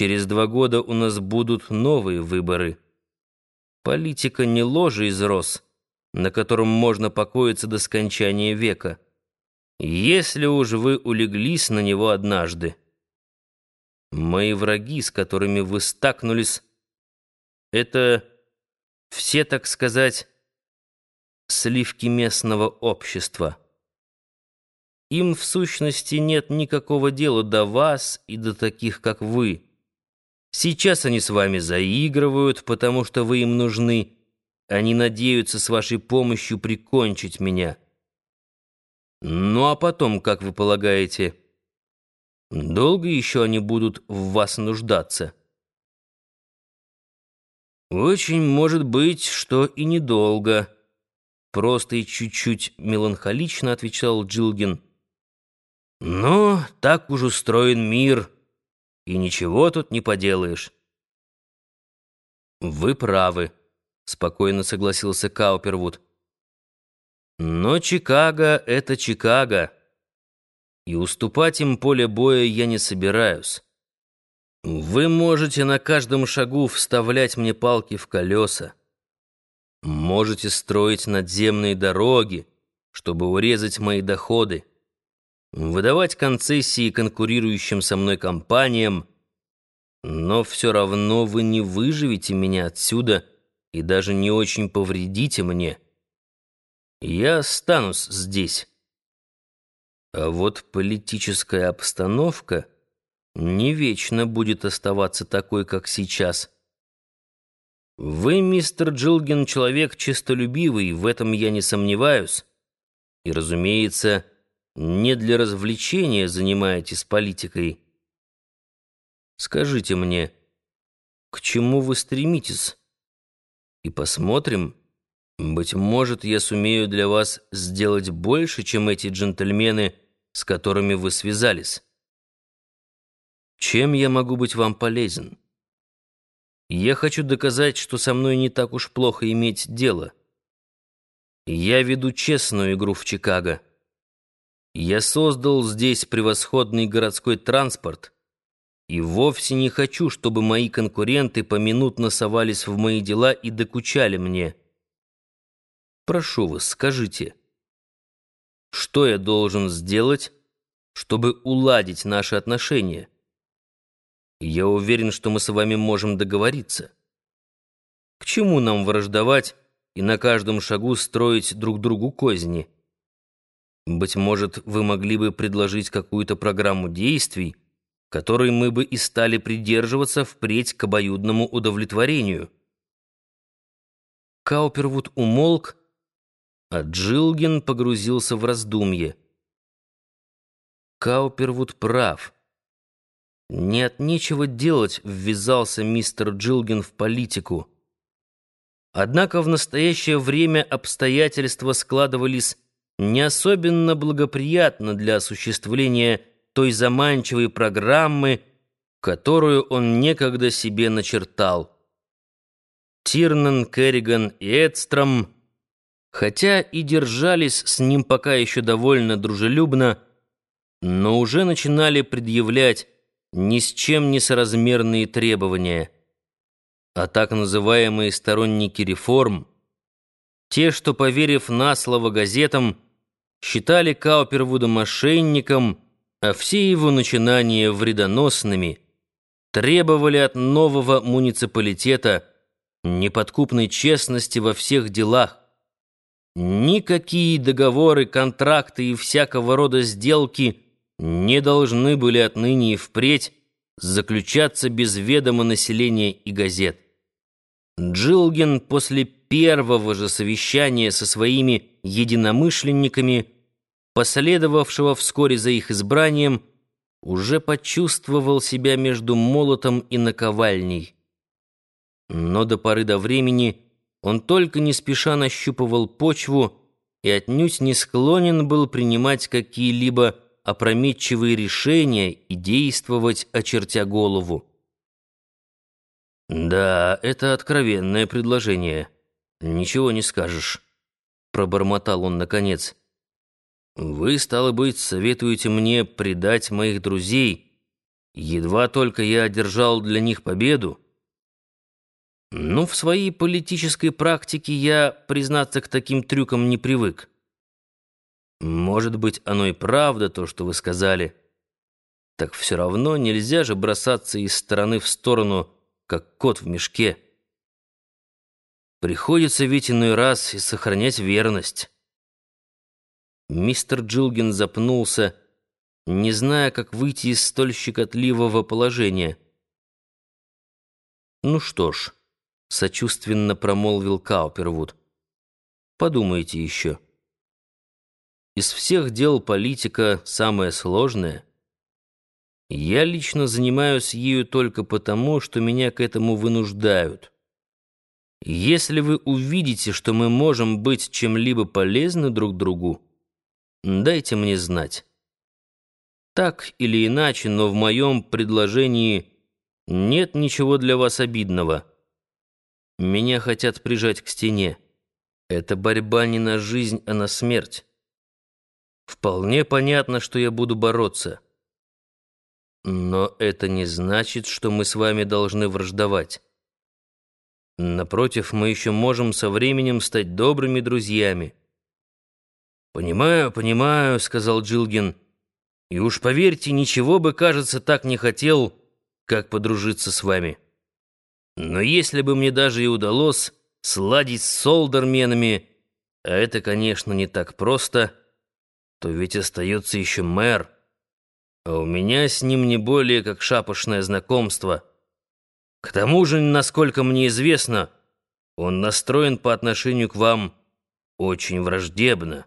Через два года у нас будут новые выборы. Политика не ложе из роз, на котором можно покоиться до скончания века. Если уж вы улеглись на него однажды. Мои враги, с которыми вы стакнулись, это все, так сказать, сливки местного общества. Им, в сущности, нет никакого дела до вас и до таких, как вы. Сейчас они с вами заигрывают, потому что вы им нужны. Они надеются с вашей помощью прикончить меня. Ну а потом, как вы полагаете, долго еще они будут в вас нуждаться? Очень может быть, что и недолго. Просто и чуть-чуть меланхолично отвечал Джилгин. Но так уж устроен мир, и ничего тут не поделаешь. Вы правы, спокойно согласился Каупервуд. Но Чикаго — это Чикаго, и уступать им поле боя я не собираюсь. Вы можете на каждом шагу вставлять мне палки в колеса. Можете строить надземные дороги, чтобы урезать мои доходы выдавать концессии конкурирующим со мной компаниям, но все равно вы не выживете меня отсюда и даже не очень повредите мне. Я останусь здесь. А вот политическая обстановка не вечно будет оставаться такой, как сейчас. Вы, мистер Джилгин, человек честолюбивый, в этом я не сомневаюсь. И, разумеется, не для развлечения занимаетесь политикой. Скажите мне, к чему вы стремитесь? И посмотрим, быть может, я сумею для вас сделать больше, чем эти джентльмены, с которыми вы связались. Чем я могу быть вам полезен? Я хочу доказать, что со мной не так уж плохо иметь дело. Я веду честную игру в Чикаго. Я создал здесь превосходный городской транспорт и вовсе не хочу, чтобы мои конкуренты поминутно совались в мои дела и докучали мне. Прошу вас, скажите, что я должен сделать, чтобы уладить наши отношения? Я уверен, что мы с вами можем договориться. К чему нам враждовать и на каждом шагу строить друг другу козни?» Быть может, вы могли бы предложить какую-то программу действий, которой мы бы и стали придерживаться впредь к обоюдному удовлетворению. Каупервуд умолк, а Джилгин погрузился в раздумье. Каупервуд прав. Нет нечего делать, ввязался мистер Джилгин в политику. Однако в настоящее время обстоятельства складывались не особенно благоприятно для осуществления той заманчивой программы, которую он некогда себе начертал. Тирнан, Керриган и Эдстром, хотя и держались с ним пока еще довольно дружелюбно, но уже начинали предъявлять ни с чем не соразмерные требования. А так называемые сторонники реформ, те, что, поверив на слово газетам, считали Каупервуда мошенником, а все его начинания вредоносными, требовали от нового муниципалитета неподкупной честности во всех делах. Никакие договоры, контракты и всякого рода сделки не должны были отныне и впредь заключаться без ведома населения и газет. Джилгин после первого же совещания со своими единомышленниками, последовавшего вскоре за их избранием, уже почувствовал себя между молотом и наковальней. Но до поры до времени он только не спеша нащупывал почву и отнюдь не склонен был принимать какие-либо опрометчивые решения и действовать, очертя голову. «Да, это откровенное предложение. Ничего не скажешь», — пробормотал он наконец. «Вы, стало быть, советуете мне предать моих друзей, Едва только я одержал для них победу. Ну, в своей политической практике я, признаться, к таким трюкам не привык. Может быть, оно и правда, то, что вы сказали. Так все равно нельзя же бросаться из стороны в сторону, как кот в мешке. Приходится ведь иной раз и сохранять верность. Мистер Джилгин запнулся, не зная, как выйти из столь щекотливого положения. «Ну что ж», — сочувственно промолвил Каупервуд, — «подумайте еще. Из всех дел политика самое сложное. Я лично занимаюсь ею только потому, что меня к этому вынуждают. Если вы увидите, что мы можем быть чем-либо полезны друг другу, дайте мне знать». Так или иначе, но в моем предложении нет ничего для вас обидного. Меня хотят прижать к стене. Это борьба не на жизнь, а на смерть. Вполне понятно, что я буду бороться. Но это не значит, что мы с вами должны враждовать. Напротив, мы еще можем со временем стать добрыми друзьями. «Понимаю, понимаю», — сказал Джилгин, — и уж поверьте, ничего бы, кажется, так не хотел, как подружиться с вами. Но если бы мне даже и удалось сладить с солдерменами, а это, конечно, не так просто, то ведь остается еще мэр, а у меня с ним не более как шапошное знакомство. К тому же, насколько мне известно, он настроен по отношению к вам очень враждебно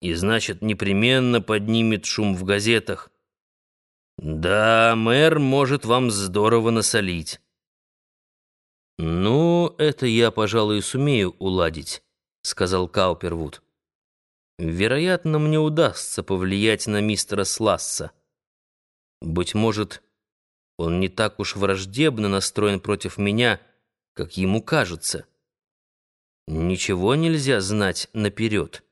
и, значит, непременно поднимет шум в газетах. Да, мэр может вам здорово насолить. «Ну, это я, пожалуй, сумею уладить», — сказал Каупервуд. «Вероятно, мне удастся повлиять на мистера Сласса. Быть может, он не так уж враждебно настроен против меня, как ему кажется. Ничего нельзя знать наперед».